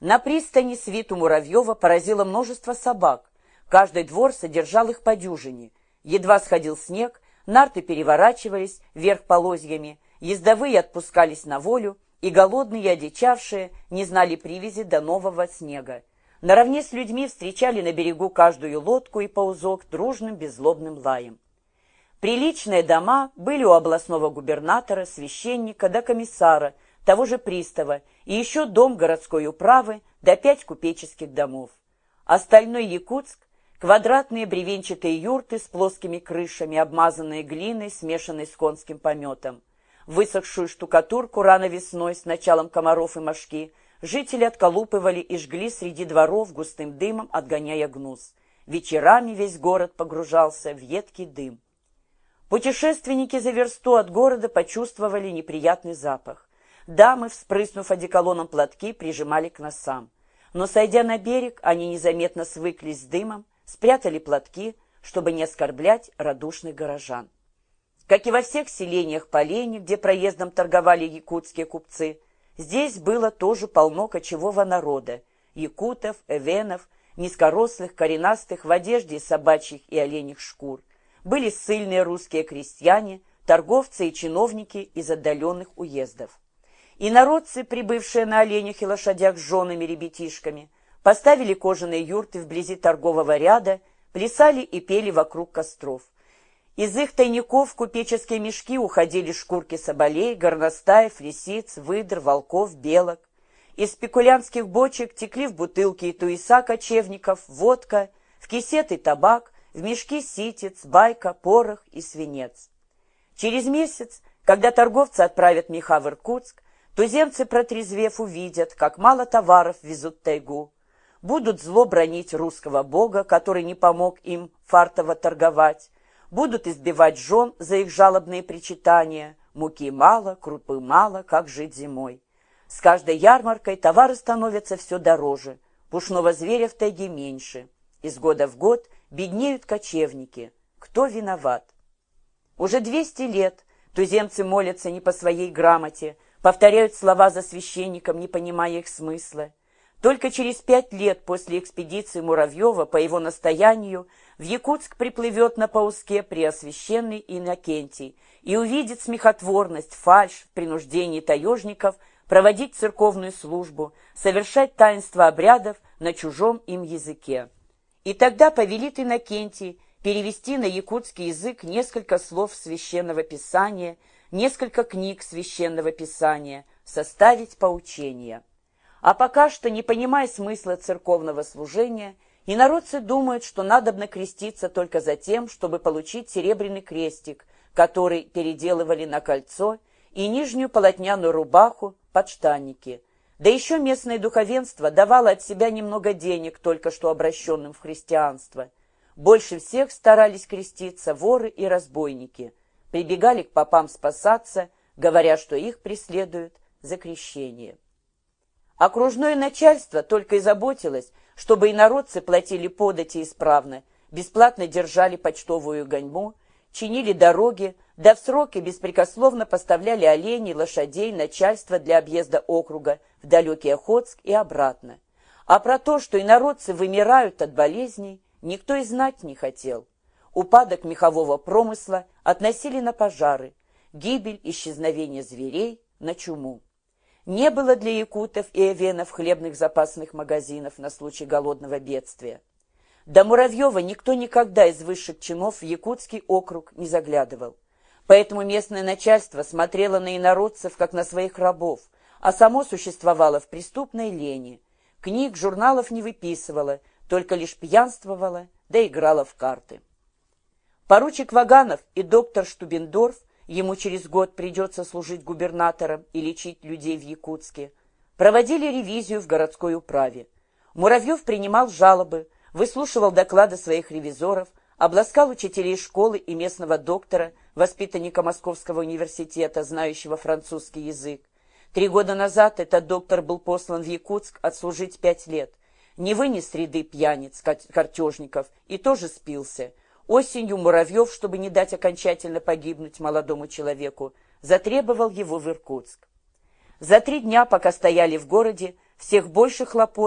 На пристани свиту Муравьева поразило множество собак. Каждый двор содержал их по дюжине. Едва сходил снег, нарты переворачивались вверх полозьями, ездовые отпускались на волю, и голодные и одичавшие не знали привязи до нового снега. Наравне с людьми встречали на берегу каждую лодку и паузок дружным беззлобным лаем. Приличные дома были у областного губернатора, священника да комиссара, того же пристава, и еще дом городской управы да пять купеческих домов. Остальной Якутск – квадратные бревенчатые юрты с плоскими крышами, обмазанные глиной, смешанной с конским пометом. Высохшую штукатурку рано весной с началом комаров и мошки жители отколупывали и жгли среди дворов густым дымом, отгоняя гнус. Вечерами весь город погружался в едкий дым. Путешественники за версту от города почувствовали неприятный запах. Дамы, вспрыснув одеколоном платки, прижимали к носам. Но, сойдя на берег, они незаметно свыклись с дымом, спрятали платки, чтобы не оскорблять радушных горожан. Как и во всех селениях Полени, где проездом торговали якутские купцы, здесь было тоже полно кочевого народа – якутов, эвенов, низкорослых, коренастых, в одежде из собачьих и оленьих шкур были ссыльные русские крестьяне, торговцы и чиновники из отдаленных уездов. И народцы, прибывшие на оленях и лошадях с женами ребятишками, поставили кожаные юрты вблизи торгового ряда, плясали и пели вокруг костров. Из их тайников купеческие мешки уходили шкурки соболей, горностаев, лисиц, выдр, волков, белок. Из спекулянтских бочек текли в бутылки и туиса кочевников, водка, в кисеты табак, в мешки ситец, байка, порох и свинец. Через месяц, когда торговцы отправят меха в Иркутск, туземцы, протрезвев, увидят, как мало товаров везут тайгу, будут зло бронить русского бога, который не помог им фартово торговать, будут избивать жен за их жалобные причитания, муки мало, крупы мало, как жить зимой. С каждой ярмаркой товары становятся все дороже, пушного зверя в тайге меньше. Из года в год – беднеют кочевники. Кто виноват? Уже 200 лет туземцы молятся не по своей грамоте, повторяют слова за священником, не понимая их смысла. Только через пять лет после экспедиции Муравьева по его настоянию в Якутск приплывет на пауске Преосвященный Иннокентий и увидит смехотворность, фальшь в принуждении таежников проводить церковную службу, совершать таинство обрядов на чужом им языке. И тогда повелит Иннокентий перевести на якутский язык несколько слов Священного Писания, несколько книг Священного Писания, составить поучения. А пока что, не понимая смысла церковного служения, инородцы думают, что надо креститься только за тем, чтобы получить серебряный крестик, который переделывали на кольцо, и нижнюю полотняную рубаху, подштанники – да еще местное духовенство давало от себя немного денег, только что обращенным в христианство. Больше всех старались креститься воры и разбойники. Прибегали к попам спасаться, говоря, что их преследуют за крещение. Окружное начальство только и заботилось, чтобы инородцы платили подати исправно, бесплатно держали почтовую гоньбу, чинили дороги, да в сроки беспрекословно поставляли оленей, лошадей, начальство для объезда округа в далекий Охотск и обратно. А про то, что инородцы вымирают от болезней, никто и знать не хотел. Упадок мехового промысла относили на пожары, гибель, исчезновение зверей на чуму. Не было для якутов и эвенов хлебных запасных магазинов на случай голодного бедствия. До Муравьева никто никогда из высших чинов в Якутский округ не заглядывал. Поэтому местное начальство смотрело на инородцев, как на своих рабов, а само существовало в преступной лени. Книг, журналов не выписывало, только лишь пьянствовало, да играло в карты. Поручик Ваганов и доктор Штубендорф, ему через год придется служить губернатором и лечить людей в Якутске, проводили ревизию в городской управе. Муравьев принимал жалобы, выслушивал доклады своих ревизоров, обласкал учителей школы и местного доктора, воспитанника Московского университета, знающего французский язык. Три года назад этот доктор был послан в Якутск отслужить пять лет. Не вынес ряды пьяниц, картежников, и тоже спился. Осенью Муравьев, чтобы не дать окончательно погибнуть молодому человеку, затребовал его в Иркутск. За три дня, пока стояли в городе, всех больше хлопот